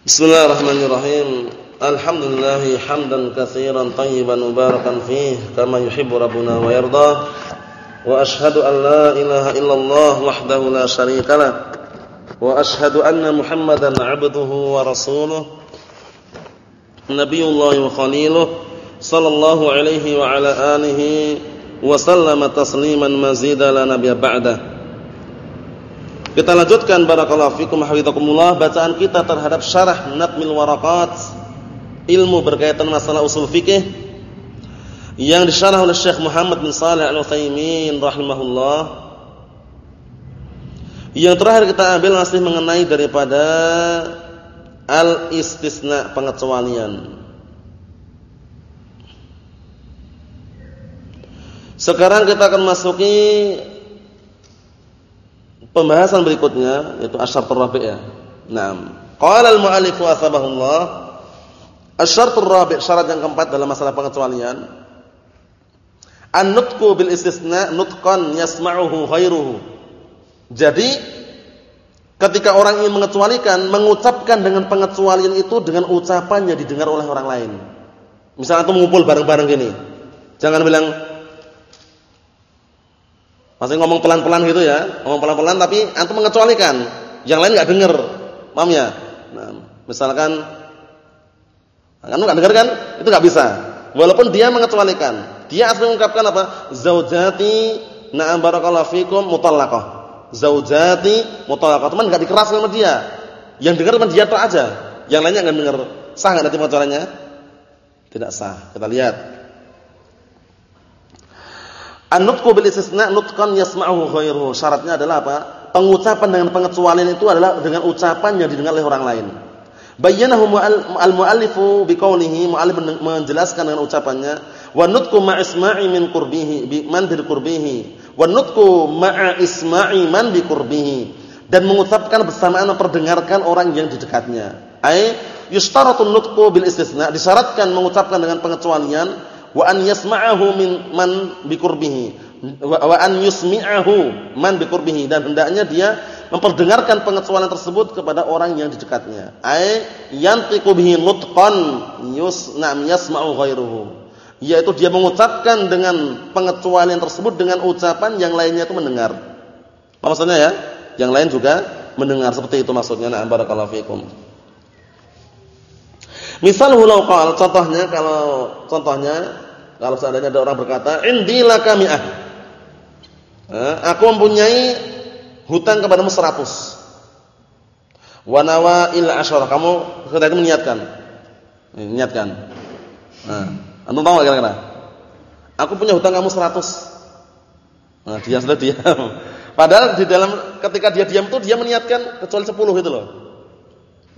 Bismillahirrahmanirrahim. Alhamdulillah hamdan katsiran tayyiban mubarakan fih kama yuhibbu rabbuna wa yarda. Wa ashhadu an la ilaha illallah wahdahu la syarika lah. Wa ashhadu anna Muhammadan 'abduhu wa rasuluh. Nabiyullah wa khaliluh sallallahu alaihi wa ala alihi wa sallama tasliman mazida la nabiyya ba'dahu. Kita lanjutkan barakallahu fikum hafizakumullah bacaan kita terhadap syarah Natmil Waraqat ilmu berkaitan masalah usul fikih yang disyarah oleh Syekh Muhammad bin Shalih Al-Utsaimin rahimahullah. Yang terakhir kita ambil masih mengenai daripada al-istisna pengecualian. Sekarang kita akan masuki pembahasan berikutnya yaitu asyartur rabi' ya. Naam. Qala al-mu'allif wa asbahullah asyartur rabi' syarat yang keempat dalam masalah pengecualian an-nutqu bil istisna nutqan yasma'uhu ghairuhu. Jadi ketika orang ingin mengecualikan mengucapkan dengan pengecualian itu dengan ucapan yang didengar oleh orang lain. Misalnya antum mengumpul bareng-bareng gini. Jangan bilang masih ngomong pelan-pelan gitu ya, ngomong pelan-pelan tapi antum mengecualikan, yang lain enggak dengar. Paham ya? Nah, misalkan antum enggak dengar kan? Itu enggak bisa. Walaupun dia mengecualikan. Dia asli mengungkapkan apa? Zaujati na'am barakallahu fikum mutallaqah. Zaujati mutallaqah. Teman enggak dikeraskan sama dia. Yang dengar cuma dia tok aja. Yang lainnya enggak dengar. Sah enggak nanti pengecualiannya? Tidak sah. Kita lihat. An-nutqu bil istisna nutqan yasma'uhu ghairuhu. Syaratnya adalah apa? Pengucapan dengan pengecualian itu adalah dengan ucapan yang didengar oleh orang lain. Bayyanahu al-muallifu biqaulihi, muallif menjelaskan dengan ucapannya, wa nutqu ma'isma'i min qurbihi bi man bi qurbihi. Wa nutqu isma'i man bi qurbihi. Dan mengucapkan bersamaan memperdengarkan orang yang di dekatnya. Ai yustaratu nutqu bil istisna, disyaratkan mengucapkan dengan pengecualian wa an yasma'ahu min man biqurbihi. Wa an yusmi'ahu man biqurbihi. Dan hendaknya dia memperdengarkan pengecualian tersebut kepada orang yang di dekatnya ay yantiqu bihi nutqan yusnam yasma'u ghairuhu. Yaitu dia mengucapkan dengan pengecualian tersebut dengan ucapan yang lainnya itu mendengar. Maksudnya ya? Yang lain juga mendengar. Seperti itu maksudnya. Na barakallahu fikum Misal hulau qal, contohnya kalau contohnya kalau seandainya ada orang berkata, "Indi laka mi'ah." Eh, aku mempunyai hutang kepadamu 100. Wa nawail asyara. Kamu ketika meniatkan. Niatkan. Nah, antum tahu enggak kira-kira? Aku punya hutang kamu 100. Nah, dia sudah diam. Padahal di dalam ketika dia diam itu dia meniatkan kecuali 10 itu loh.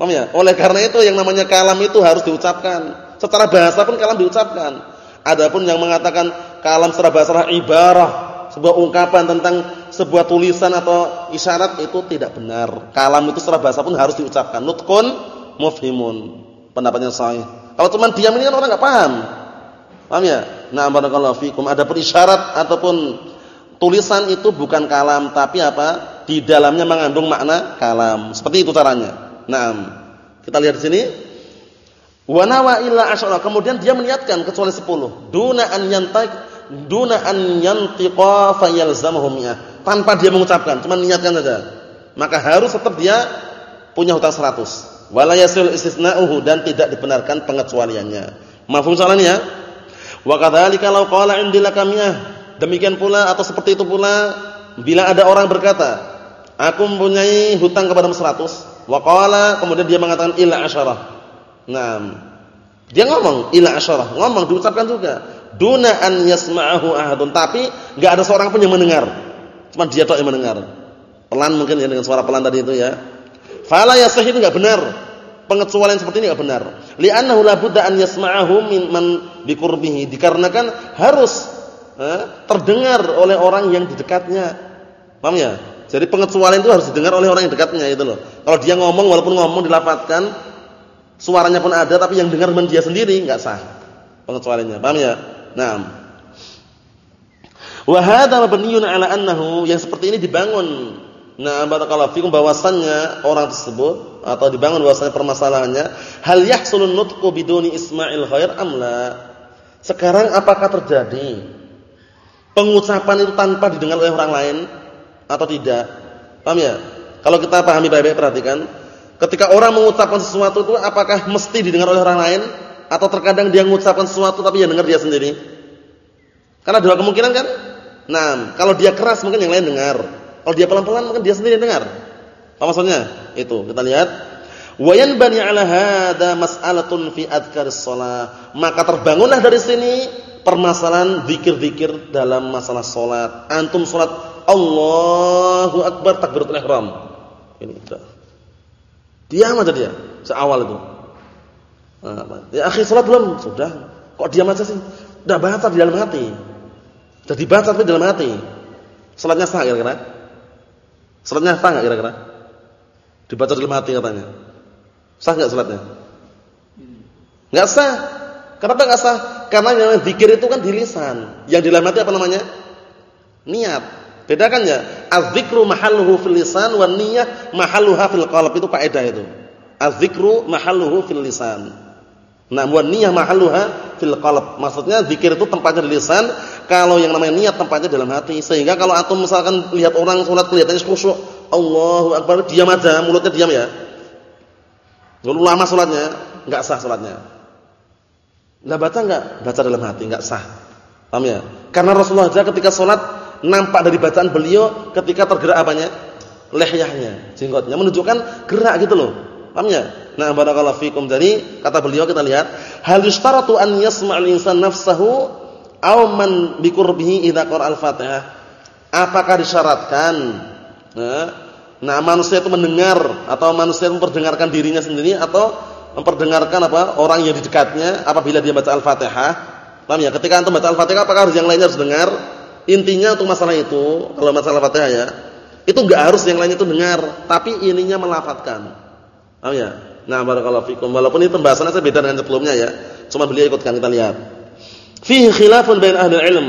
Paham ya? Oleh karena itu yang namanya kalam itu harus diucapkan. Secara bahasa pun kalam diucapkan. Adapun yang mengatakan kalam secara bahasa ibarah, sebuah ungkapan tentang sebuah tulisan atau isyarat itu tidak benar. Kalam itu secara bahasa pun harus diucapkan. Nutkun mufhimun. Pendapatnya sahih. Kalau cuma diam ini kan orang enggak paham. Paham ya? Nah, barakallahu fikum. Adapun isyarat ataupun tulisan itu bukan kalam tapi apa? Di dalamnya mengandung makna kalam. Seperti itu caranya. Naam. Kita lihat di sini. Wa nawa illa asyara. Kemudian dia meniatkan kecuali 10. Duna an yantiq duna an yantiqa fayalzamuhu mi'ah. Tanpa dia mengucapkan, cuma niatkan saja. Maka harus tetap dia punya hutang 100. Wala yasil istisna'uhu dan tidak dibenarkan pengecualiannya. Mafhum ya? Wa kadzalika law qala indilaka mi'ah. Demikian pula atau seperti itu pula bila ada orang berkata, aku mempunyai hutang kepada 100 Waqala kemudian dia mengatakan ila asyarah. Naam. Dia ngomong ila asyarah, ngomong diucapkan juga. Duna an yasma'ahu ahadun, tapi enggak ada seorang pun yang mendengar. Cuma dia tok yang mendengar. Pelan mungkin ya dengan suara pelan tadi itu ya. Fala yasih itu enggak benar. Pengecualian seperti ini enggak benar. Li'annahu la budda an yasma'ahu min man. Dikarenakan harus eh, terdengar oleh orang yang di dekatnya. Paham ya? Jadi pengecualian itu harus didengar oleh orang yang dekatnya itu loh. Kalau dia ngomong walaupun ngomong dilafatkan suaranya pun ada tapi yang dengar cuma dia sendiri enggak sah pengecualiannya. Paham ya? Naam. Wa hadza mabniun ala annahu yang seperti ini dibangun Nah, barakallahu fikum bahwasannya orang tersebut atau dibangun bahwasannya permasalahannya hal yahsulun nutqu biduni isma'il khair amla. Sekarang apakah terjadi pengucapan itu tanpa didengar oleh orang lain atau tidak? Paham ya? Kalau kita pahami baik-baik perhatikan, ketika orang mengucapkan sesuatu itu apakah mesti didengar oleh orang lain atau terkadang dia mengucapkan sesuatu tapi yang dengar dia sendiri? Karena dua kemungkinan kan? Nah, kalau dia keras mungkin yang lain dengar. Kalau dia pelan-pelan mungkin dia sendiri dengar. Apa maksudnya? Itu. Kita lihat. Wa yanbani 'ala hadza mas'alatun fi adkaris shalah. Maka terbangunlah dari sini permasalahan zikir-zikir dalam masalah salat. Antum salat Allahu akbar takbiratul ihram. Ini sudah. Diam aja dia seawal itu. Nah, ya akhi salat belum? Sudah. Kok diam aja sih? Sudah baca di dalam hati. Sudah dibaca di dalam hati. Salatnya sah kira-kira? Salatnya sah enggak kira-kira? Dibaca dalam hati katanya. Sah enggak salatnya? Enggak sah. Kenapa enggak sah? Karena yang zikir itu kan di lisan. Yang di dalam hati apa namanya? Niat. Bedakan ya? Az-zikru mahalluhu fil lisan wan niyyah mahalluha fil qalb. Itu kaidah itu. Mahalluhu fil lisan. Nah, wan niyyah mahalluha fil qalb. Maksudnya zikir itu tempatnya di lisan, kalau yang namanya niat tempatnya dalam hati. Sehingga kalau antum misalkan lihat orang salat kelihatannya khusyuk, Allahu akbar, diam aja, mulutnya diam ya. Lalu lama salatnya, enggak sah salatnya. Lah baca enggak? Baca dalam hati, enggak sah. Paham ya? Karena Rasulullah saja ketika salat nampak dari bacaan beliau ketika tergerak apanya? Lehyahnya, jenggotnya menunjukkan gerak gitu loh. Paham ya? Nah, barakallahu fikum. Jadi kata beliau kita lihat, hal yustaratu an yasma'al insan nafsahu aw man biqurbihi idza qara al-Fatihah. Apakah disyaratkan nah, nah manusia itu mendengar atau manusia itu memperdengarkan dirinya sendiri atau memperdengarkan apa orang yang di dekatnya apabila dia baca Al-Fatihah? Paham ya? Ketika antum baca Al-Fatihah apakah harus yang lainnya harus dengar? Intinya untuk masalah itu, kalau masalah Al-Fatihah ya, itu enggak harus yang lainnya itu dengar, tapi ininya melafatkan. Paham ya? Nah, barakallahu fikum. Walaupun ini pembahasannya beda dengan sebelumnya ya. Cuma beliau ikutkan kita lihat. Fihi khilafun bain ahli ilm.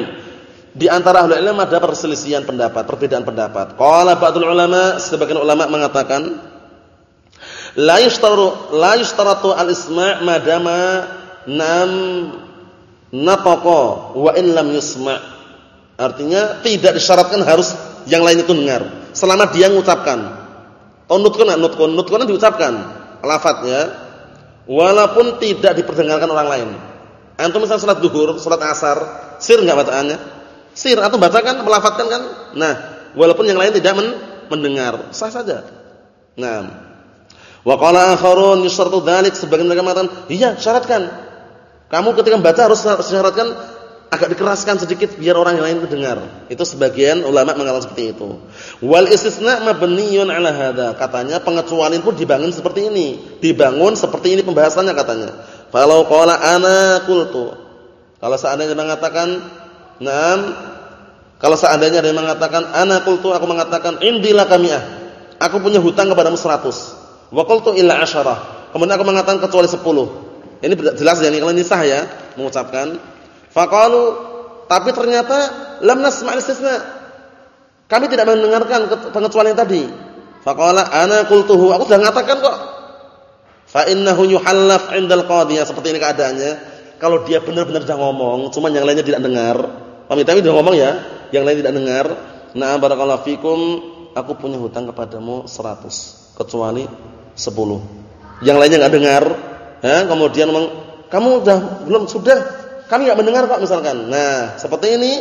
Di antara ahli ilm ada perselisihan pendapat, perbedaan pendapat. Qala ba'dul ulama, sebagian ulama mengatakan la yushtaru la yushtaratu al-isma' madama nam nataqa wa in lam yusma'. Artinya tidak disyaratkan harus yang lain itu dengar selama dia mengucapkan. Oh nutkun nutkun nutkun diucapkan lafadznya walaupun tidak diperdengarkan orang lain. Antum misal salat duhur, salat asar, sir enggak bacaannya? Sir atau bacakan, melafatkan kan? Nah, walaupun yang lain tidak men mendengar, sah saja. Nah. Wa qala akharun yushartu dzalik sebagian mereka mengatakan, "Iya, syaratkan." Kamu ketika membaca harus syaratkan agak dikeraskan sedikit biar orang yang lain mendengar. Itu sebagian ulama mengatakan seperti itu. Wal istisna mabniyun ala hadza. Katanya pengecualian pun dibangun seperti ini. Dibangun seperti ini pembahasannya katanya. Kalau qala ana qultu. Kalau seandainya mengatakan, "Naam." Kalau seandainya dia mengatakan ana qultu, aku mengatakan indila kamiah. Aku punya hutang kepadamu 100. Wa qultu illa asyarah. Kemudian aku mengatakan kecuali 10. Ini jelas ya ini kalau ini sah ya mengucapkan. Faqalu tapi ternyata lam nasma'. Kami tidak mendengarkan pengecualian tadi. Faqala ana qultuhu. Aku sudah mengatakan kok Fa innahu yuhallaf 'indal qadhiyah seperti ini keadaannya. Kalau dia benar-benar sudah ngomong, cuma yang lainnya tidak dengar. Paham ya? tapi sudah ngomong ya, yang lain tidak dengar. Nah, barakallahu fikum, aku punya hutang kepadamu 100, kecuali 10. Yang lainnya enggak dengar, ya, kemudian ngomong, kamu sudah belum sudah, kami enggak mendengar kok misalkan. Nah, seperti ini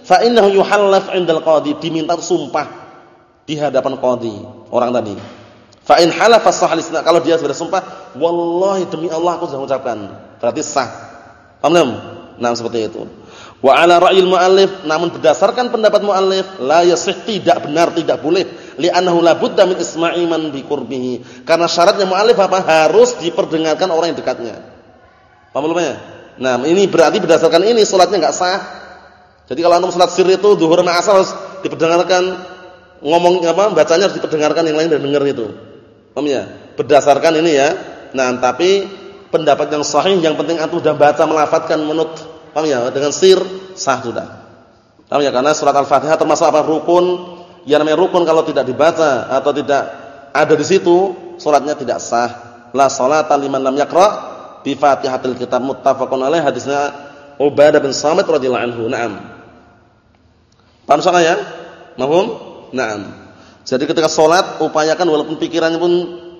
fa innahu yuhallaf 'indal qadhi, diminta sumpah di hadapan qadhi, orang tadi. Fa in halafa sahalisna kalau dia sudah sumpah, wallahi demi Allah aku sudah mengucapkan. Berarti sah. Paham belum? Nah, seperti itu. Wa ala ra'yil muallif, namun berdasarkan pendapat muallif, la yasih tidak benar, tidak boleh. Li'annahu la budda min isma'i man bi qurbihi. Karena syaratnya muallif apa? Harus diperdengarkan orang yang dekatnya. Paham belum ya? Nah, ini berarti berdasarkan ini salatnya enggak sah. Jadi kalau antum salat sir itu zuhur sama asar harus diperdengarkan ngomong apa bacanya harus diperdengarkan yang lain dan dengar itu. Paham ya? Berdasarkan ini ya. Nah, tapi pendapat yang sahih yang penting antum sudah baca melafatkan menut. Paham ya? Dengan sir sah sudah. Paham ya? Karena surat Al-Fatihah termasuk apa? Rukun yang namanya rukun kalau tidak dibaca atau tidak ada di situ, salatnya tidak sah. La salata liman lam yaqra bi Fatihatil Kitab muttafaqun alaih hadisnya Ubadah bin Samit radhiyallahu anhu. Naam. Paham soalnya ya? Mahum? Naam. Jadi ketika salat upayakan walaupun pikirannya pun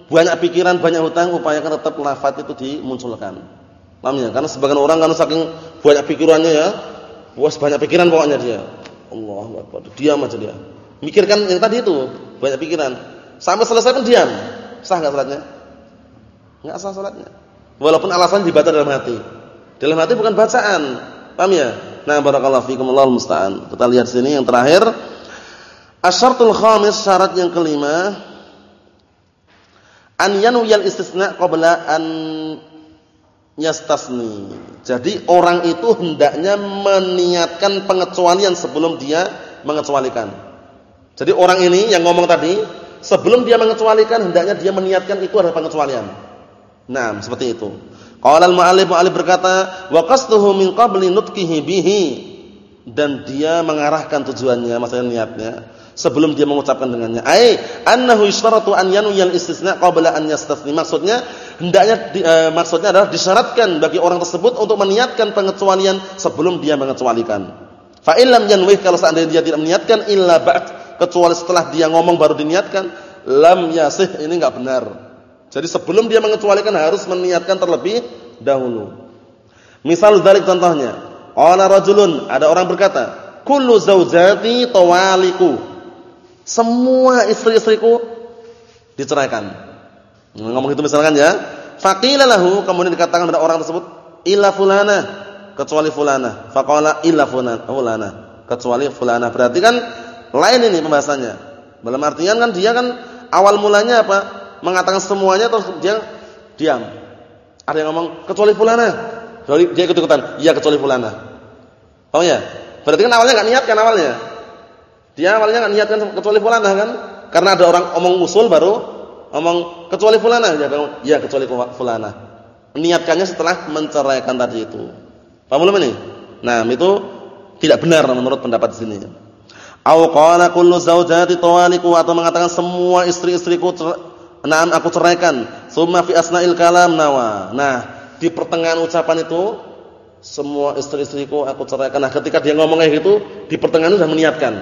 banyak pikiran, banyak hutang, upayakan tetap lafaz itu dimunculkan. Paham ya? Karena sebagian orang kan saking banyak pikirannya ya, puas banyak pikiran pokoknya dia. Allah Akbar. Diam aja dia. Mikirkan yang tadi itu, banyak pikiran. Sampai selesai pun diam. Sah enggak salatnya? Enggak sah salatnya. Walaupun alasan dibaca dalam hati. Dalam hati bukan bacaan. Paham ya? Nah, barakallahu fikum Allahul musta'an. Kita lihat sini yang terakhir. Asyartul khamis syarat yang kelima an yanwiyal istisna qabla an yastasni. Jadi orang itu hendaknya meniatkan pengecualian sebelum dia mengecualikan. Jadi orang ini yang ngomong tadi, sebelum dia mengecualikan hendaknya dia meniatkan itu adalah pengecualian. Nah, seperti itu. Qala al-mu'allif mu'allif berkata, wa qasduhu min qabli nutqihi bihi dan dia mengarahkan tujuannya, maksudnya niatnya sebelum dia mengucapkan dengannya. Ai annahu yustaratu an yanwiyal istisna qabla an yastasni. Maksudnya hendaknya di, e, maksudnya adalah disyaratkan bagi orang tersebut untuk meniatkan pengecualian sebelum dia mengecualikan. Fa illam yanwih kalau seandainya dia tidak meniatkan illa ba'd kecuali setelah dia ngomong baru diniatkan, lam yasih ini enggak benar. Jadi sebelum dia mengecualikan harus meniatkan terlebih dahulu. Misal dzalik contohnya, qala rajulun, ada orang berkata, kullu zaujati tawaliku. Semua istri-istriku diceraikan. Ngomong itu misalkan ya. Faqila lahu, kemudian dikatakan pada orang tersebut, illa fulana, kecuali fulana. Faqala illa fulana, kecuali fulana. Berarti kan lain ini pembahasannya. Dalam artian kan dia kan awal mulanya apa? Mengatakan semuanya terus dia diam. Ada yang ngomong kecuali fulana. Jadi dia ikut-ikutan, iya kecuali fulana. Oh ya? Berarti kan awalnya enggak niat kan awalnya. Dia awalnya enggak niatkan kecuali fulana kan? Karena ada orang omong usul baru omong kecuali fulana, dia bilang iya kecuali fulana. Niatkannya setelah menceraikan tadi itu. Paham belum ini? Nah, itu tidak benar menurut pendapat sini. Au qala kullu zaujati tawaliku atau mengatakan semua istri-istriku na'am aku ceraikan. Summa fi asna'il kalam nawa. Nah, di pertengahan ucapan itu semua istri-istriku aku ceraikan. Nah, ketika dia ngomong kayak gitu, di pertengahan sudah meniatkan.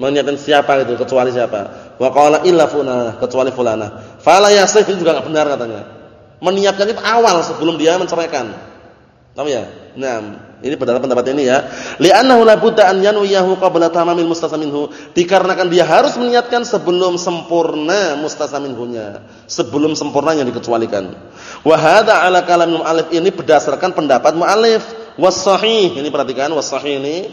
Meniatkan siapa itu, kecuali siapa? Wa qala illa fulana, kecuali fulana. Fala yasih juga enggak benar katanya. Meniatkan itu awal sebelum dia menceraikan. Tahu ya? Nah, ini pada pendapat ini ya. Li'annahu la budda an yanwiyahu qabla tamamil mustasaminhu. Dikarenakan dia harus meniatkan sebelum sempurna mustasaminhunya, sebelum sempurnanya dikecualikan. Wa hadza ala kalam mu'allif ini berdasarkan pendapat mu'allif. Was sahih, ini perhatikan was sahih ini.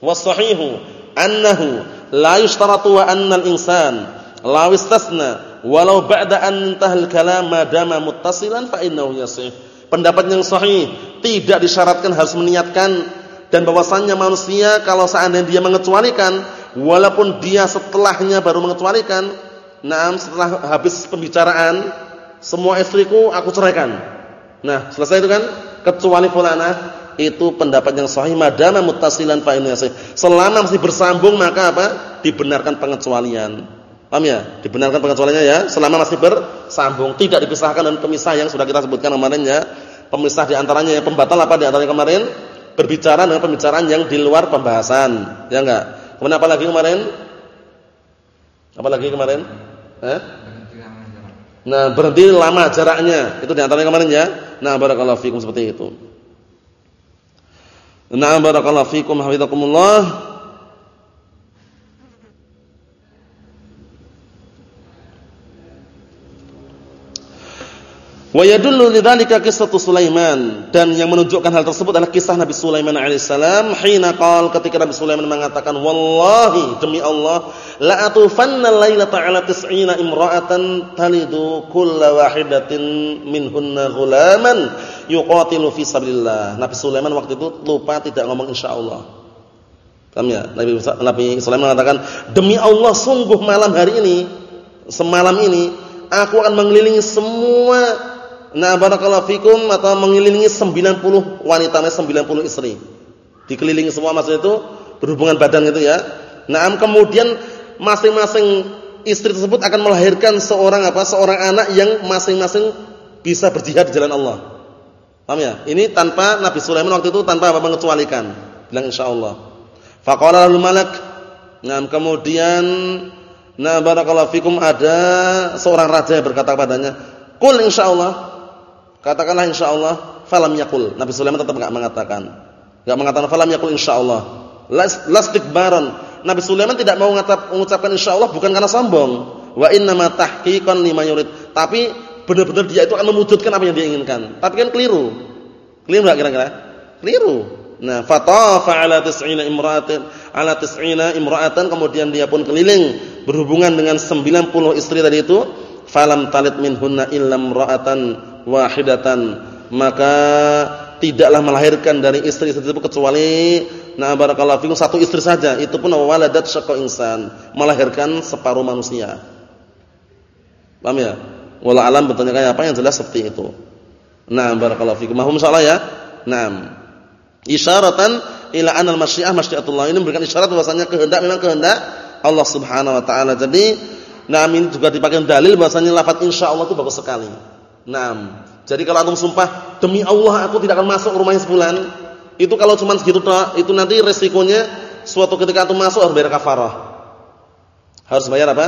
Was sahihu annahu la yushtaratu wa anna al-insan law istasna walau ba'da an intahal kalam ma dama muttasilan fa innahu yasih. Pendapat yang sahih tidak disyaratkan harus meniatkan dan bahwasannya manusia kalau seandainya dia mengecualikan walaupun dia setelahnya baru mengecualikan, nah setelah habis pembicaraan semua istriku aku ceraikan. Nah, selesai itu kan kecuali fulana itu pendapat yang sahih madama muttasilan fa Selama masih bersambung maka apa? dibenarkan pengecualian. Paham ya? Dibenarkan pengecualiannya ya selama masih bersambung, tidak dipisahkan dan pemisah yang sudah kita sebutkan kemarin ya pemisah di antaranya yang pembatal apa di antaranya kemarin? Berbicara dengan pembicaraan yang di luar pembahasan. Ya enggak? Kemudian apa lagi kemarin? Apa lagi kemarin? Eh? Nah, berhenti lama jaraknya. Itu di antaranya kemarin ya. Nah, barakallahu fikum seperti itu. Nah, barakallahu fikum hafizakumullah. Wa yadullu lidzalika qissah Sulaiman. Dan yang menunjukkan hal tersebut adalah kisah Nabi Sulaiman alaihissalam hina qala ketika Nabi Sulaiman mengatakan wallahi demi Allah la atufanna lailata ala tis'ina imra'atan talidu kulla wahidatin minhunna ghulaman yuqatilu fi sabilillah. Nabi Sulaiman waktu itu lupa tidak ngomong insyaallah Paham ya? Nabi Nabi Sulaiman mengatakan demi Allah sungguh malam hari ini semalam ini aku akan mengelilingi semua Nah barakallahu fikum atau mengelilingi 90 wanita 90 istri. Dikelilingi semua maksudnya itu berhubungan badan gitu ya. Nah kemudian masing-masing istri tersebut akan melahirkan seorang apa? Seorang anak yang masing-masing bisa berjihad di jalan Allah. Paham ya? Ini tanpa Nabi Sulaiman waktu itu tanpa apa mengecualikan. Bilang insyaallah. Faqala lahul malak. Nah, kemudian nah barakallahu fikum ada seorang raja yang berkata kepadanya, "Qul insyaallah." Katakanlah insyaallah, falam yakul. Nabi Sulaiman tetap enggak mengatakan. Enggak mengatakan falam yakul insyaallah. Las lastikbaran. Nabi Sulaiman tidak mau mengucapkan insyaallah bukan karena sombong. Wa innama tahqiqan lima yurid. Tapi benar-benar dia itu akan mewujudkan apa yang dia inginkan. Tapi kan keliru. Keliru enggak kira-kira? Keliru. Nah, fatafa ala tis'ina imra'atin ala tis'ina imra'atan kemudian dia pun keliling berhubungan dengan 90 istri tadi itu falam talit minhunna illa imra'atan wahidatan maka tidaklah melahirkan dari istri-istri kecuali na barakallahu fikum satu istri saja. Itu pun waladat syaqqa insan melahirkan separuh manusia. Paham ya? Wala alam betulnya kayak apa yang jelas seperti itu? Nah barakallahu fikum. Mahum insyaallah ya? Nah isyaratan ila anal masyiah masyiatullah. Ini memberikan isyarat bahwasanya kehendak memang kehendak Allah Subhanahu wa taala. Jadi nah ini juga dipakai dalil bahwasanya lafaz insyaallah itu bagus sekali Nah, jadi kalau antum sumpah demi Allah aku tidak akan masuk rumahnya sebulan, itu kalau cuma segitu toh, itu nanti resikonya suatu ketika antum masuk harus bayar kafarah. Harus bayar apa?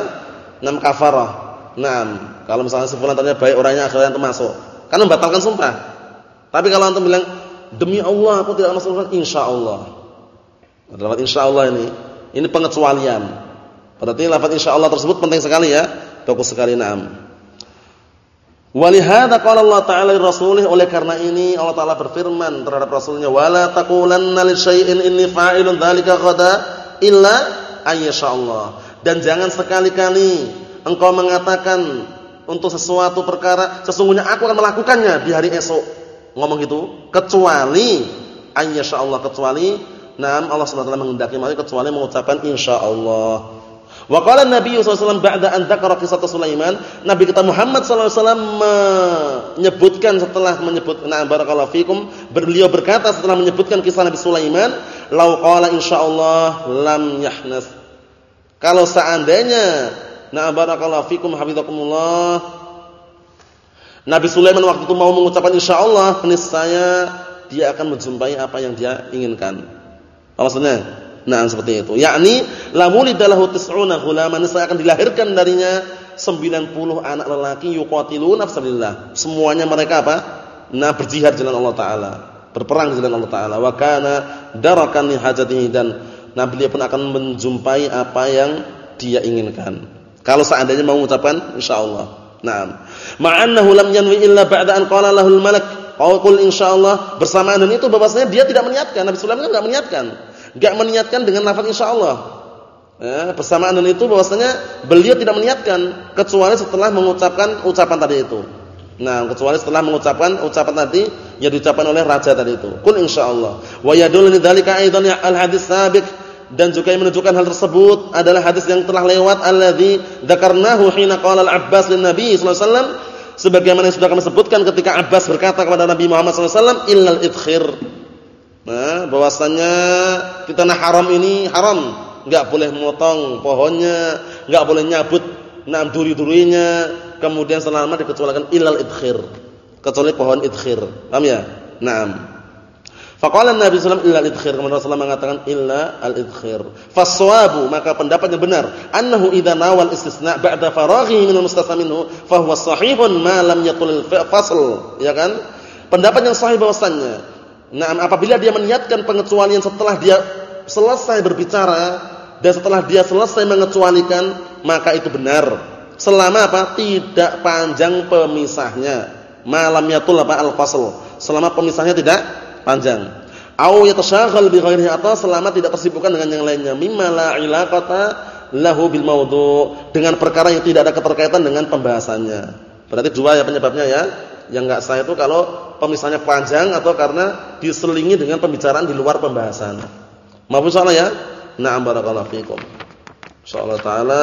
Enam kafarah. Nah, kalau misalnya sebulan ternyata baik orangnya akhirnya antum masuk, kan membatalkan sumpah. Tapi kalau antum bilang demi Allah aku tidak akan masuk rumah, insyaallah. Lafaz insyaallah ini, ini pengecualian. Berarti lafaz insyaallah tersebut penting sekali ya. Bagus sekali na'am. Walihada qala Allah Ta'ala rasulih oleh karena ini Allah Ta'ala berfirman terhadap rasulnya wala taqulanna li inni fa'ilun dzalika ghada illa Allah. Dan jangan sekali-kali engkau mengatakan untuk sesuatu perkara sesungguhnya aku akan melakukannya di hari esok. Ngomong gitu kecuali Allah kecuali nam Allah Subhanahu wa taala menghendaki kecuali mengucapkan insyaallah. Wa qala Nabi sallallahu ba'da an dzakara qissah Sulaiman, Nabi kita Muhammad wasallam menyebutkan setelah menyebut na barakallahu fikum, beliau berkata setelah menyebutkan kisah Nabi Sulaiman, "Lau qala insyaallah lam yahnas." Kalau seandainya na barakallahu fikum hafizakumullah Nabi Sulaiman waktu itu mau mengucapkan insyaallah, niscaya dia akan menjumpai apa yang dia inginkan. Apa maksudnya? Nah, seperti itu. Yakni la mulidalahu tis'una ghulaman, saya akan dilahirkan darinya 90 anak lelaki yuqatiluna fisabilillah. Semuanya mereka apa? Nah, berjihad jalan Allah taala, berperang jalan Allah taala. Wa kana darakan li hajatihi dan nah beliau pun akan menjumpai apa yang dia inginkan. Kalau seandainya mau mengucapkan insyaallah. Naam. Ma'annahu lam yanwi illa ba'da an qala lahul malak. Qul insyaallah bersamaan dan itu bahwasanya dia tidak meniatkan. Nabi Sulaiman kan enggak meniatkan Enggak meniatkan dengan lafaz insyaallah. Ya, bersamaan dengan itu bahwasanya beliau tidak meniatkan kecuali setelah mengucapkan ucapan tadi itu. Nah, kecuali setelah mengucapkan ucapan tadi yang diucapkan oleh raja tadi itu. Kul insyaallah. Wa yadullu lidzalika aidan ya al-hadis sabiq dan juga yang menunjukkan hal tersebut adalah hadis yang telah lewat alladzi dzakarnahu hina qala al-Abbas lin Nabi sallallahu alaihi wasallam sebagaimana yang sudah kami sebutkan ketika Abbas berkata kepada Nabi Muhammad sallallahu alaihi wasallam illal Nah, bahwasannya di tanah haram ini haram, enggak boleh memotong pohonnya, enggak boleh nyabut enam duri-durinya, kemudian selama dikecualikan ilal idkhir. Kecuali pohon idkhir. Paham ya? Naam. Faqala Nabi sallallahu alaihi wasallam idkhir, kemudian Rasulullah mengatakan illa al-idkhir. Faswabu, maka pendapat yang benar, annahu idza nawal istisna ba'da faraghihi min al-mustasna minhu, fa huwa sahihun ma lam yatul fasl, ya kan? Pendapat yang sahih bahwasannya Nah, apabila dia meniatkan pengecualian setelah dia selesai berbicara dan setelah dia selesai mengecualikan, maka itu benar. Selama apa? Tidak panjang pemisahnya. Malam yatul apa al-fasl. Selama pemisahnya tidak panjang. Au yatasyaghal bi ghairihi atau selama tidak tersibukkan dengan yang lainnya. Mimma la ilaqata lahu bil mawdu' dengan perkara yang tidak ada keterkaitan dengan pembahasannya. Berarti dua ya penyebabnya ya. Yang enggak sah itu kalau pemisahnya panjang atau karena diselingi dengan pembicaraan di luar pembahasan. Maafun soalnya ya? Na'am barakallahu fikum. Insyaallah taala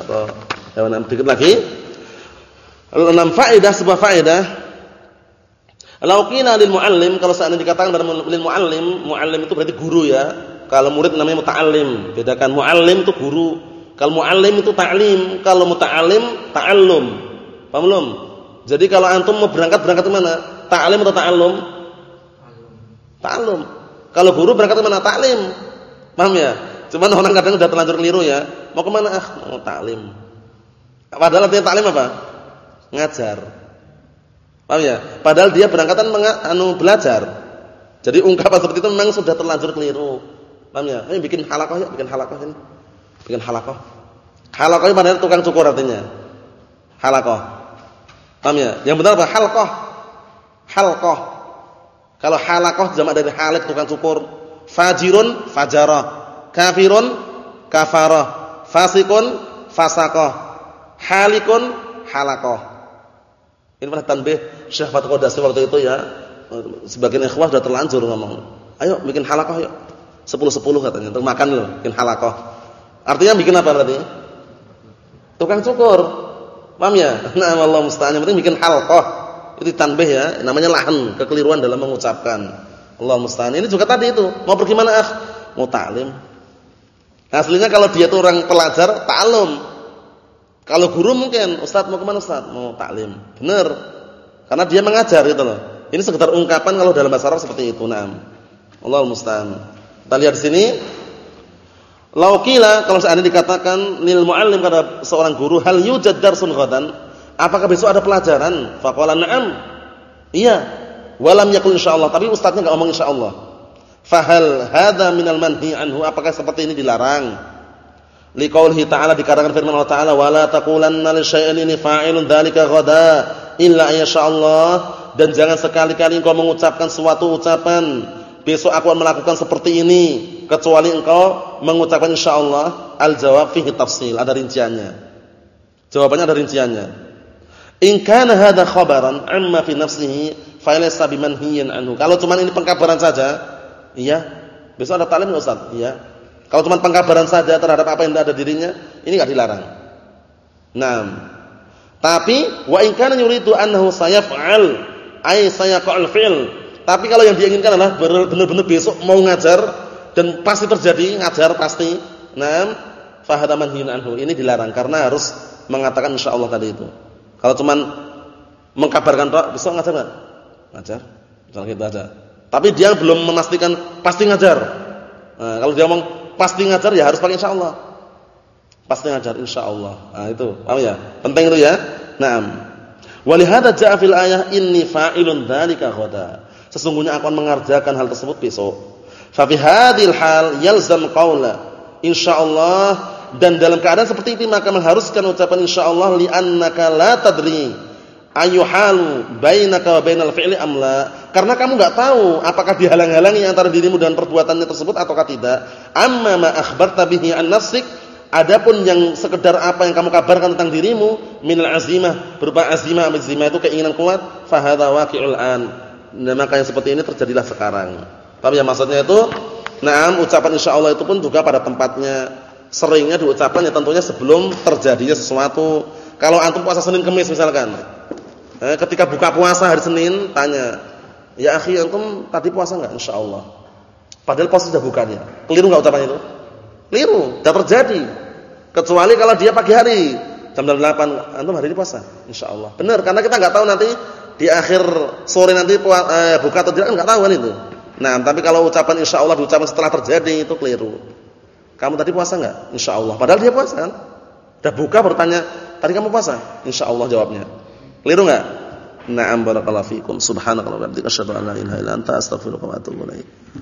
atau hewan dikit lagi. Enam faedah sebuah faedah. Lau qila lil muallim kalau seandainya dikatakan pada lil muallim, muallim itu berarti guru ya. Kalau murid namanya muta'allim. Bedakan muallim itu guru, Kalau muallim itu ta'lim, kalau muta'allim ta'allum. Paham belum? Jadi kalau antum mau berangkat berangkat ke mana? Ta'lim atau ta'allum? Ta'allum. Kalau guru berangkat ke mana? Ta'lim. Paham ya? Cuman orang kadang udah terlanjur keliru ya. Mau ke mana? Ah, mau ta'lim. Padahal artinya ta'lim apa? Ngajar. Paham ya? Padahal dia berangkatan anu belajar. Jadi ungkapan seperti itu memang sudah terlanjur keliru. Paham ya? Ini bikin halakoh ya, bikin halakoh ini. Bikin halakoh. Halakoh itu padahal tukang cukur artinya. Halakoh. Paham ya? Yang benar apa? Halqah. Halqah. Kalau halakoh jamak dari halik tukang cukur. Fajirun fajarah. Kafirun kafarah. Fasikun fasaqah. Halikun halakoh. Ini pada tanbih Syekh Fatul Qadasi waktu itu ya sebagian ikhwah sudah terlanjur ngomong. Ayo bikin halakoh yuk. Sepuluh-sepuluh katanya untuk makan loh, bikin halakoh. Artinya bikin apa berarti? Tukang cukur. Paham ya? Nah, Allah musta'an. Yang penting bikin halakoh. Itu tanbih ya, namanya lahan, kekeliruan dalam mengucapkan. Allah musta'an. Ini juga tadi itu, mau pergi mana ah? Mau taklim. Aslinya kalau dia itu orang pelajar, ta'lum. Kalau guru mungkin, Ustaz mau ke mana Ustaz? Mau taklim. Benar. Karena dia mengajar gitu loh. Ini sekedar ungkapan kalau dalam bahasa Arab seperti itu. Naam. Allah musta'an. Kita lihat di sini. Laukila kalau seandainya dikatakan lil muallim kepada seorang guru hal yujad darsun ghadan? Apakah besok ada pelajaran? Faqala na'am. Iya. Walam yakul insyaallah, tapi ustaznya enggak ngomong insyaallah. Fahal hadza minal manhi anhu? Apakah seperti ini dilarang? Liqaulihi ta'ala dikatakan firman Allah Ta'ala wala taqulanna li syai'in fa'ilun dzalika ghada illa Allah dan jangan sekali-kali engkau mengucapkan suatu ucapan besok aku akan melakukan seperti ini kecuali engkau mengucapkan insyaallah al-jawab fihi tafsil ada rinciannya. Jawabannya ada rinciannya. In kana hadha khabaran amma fi nafsihi fa laysa bimanhiyan anhu. Kalau cuma ini pengkabaran saja iya. Besok ada taklim enggak Ustaz? Iya. Kalau cuma pengkabaran saja terhadap apa yang ada dirinya ini enggak dilarang. Nah tapi wa in kana yuridu annahu sayaf'al ay sayaqa'ul fi'l. Tapi kalau yang diinginkan adalah benar-benar besok mau ngajar dan pasti terjadi ngajar pasti. Naam, fahada manhiyun anhu. Ini dilarang karena harus mengatakan insyaallah tadi itu. Kalau cuman mengkabarkan tok besok ngajar enggak? Ngajar. Misalnya gitu aja. Tapi dia belum memastikan pasti ngajar. Nah, kalau dia ngomong pasti ngajar ya harus pakai insyaallah. Pasti ngajar insyaallah. Nah, itu. Paham ya? Penting itu ya. Naam. Walihada ja'a fil ayah inni fa'ilun dzalika ghada. Sesungguhnya akan mengerjakan hal tersebut besok. Fa fi hadhil hal yalzam qawla insyaallah dan dalam keadaan seperti ini maka mengharuskan ucapan insyaallah li'annaka la tadri ayyuhalu bainaka wa bainal fi'li amla karena kamu enggak tahu apakah dihalang-halangi antara dirimu dan perbuatannya tersebut ataukah tidak amma ma akhbarta bihi an nafsik Adapun yang sekedar apa yang kamu kabarkan tentang dirimu minal azimah berupa azimah azimah itu keinginan kuat fahadha waqi'ul an. Nah, maka yang seperti ini terjadilah sekarang. Tapi yang maksudnya itu na'am ucapan insyaallah itu pun juga pada tempatnya. Seringnya diucapkan ya tentunya sebelum terjadinya sesuatu. Kalau antum puasa Senin Kamis misalkan. Eh, ketika buka puasa hari Senin tanya, "Ya akhi, antum tadi puasa enggak?" Insyaallah. Padahal puasa sudah bukannya. Keliru enggak ucapan itu? Keliru, tidak terjadi. Kecuali kalau dia pagi hari jam 8 antum hari ini puasa insyaallah. Benar karena kita enggak tahu nanti di akhir sore nanti eh, buka atau tidak enggak tahu kan itu. Nah, tapi kalau ucapan insyaallah diucapkan setelah terjadi itu keliru. Kamu tadi puasa enggak? Insyaallah. Padahal dia puasa kan. Sudah buka bertanya, "Tadi kamu puasa?" Insyaallah jawabnya. Keliru enggak? Na'am barakallahu fikum. Subhanakallahumma wa bihamdika asyhadu an la ilaha illa anta astaghfiruka.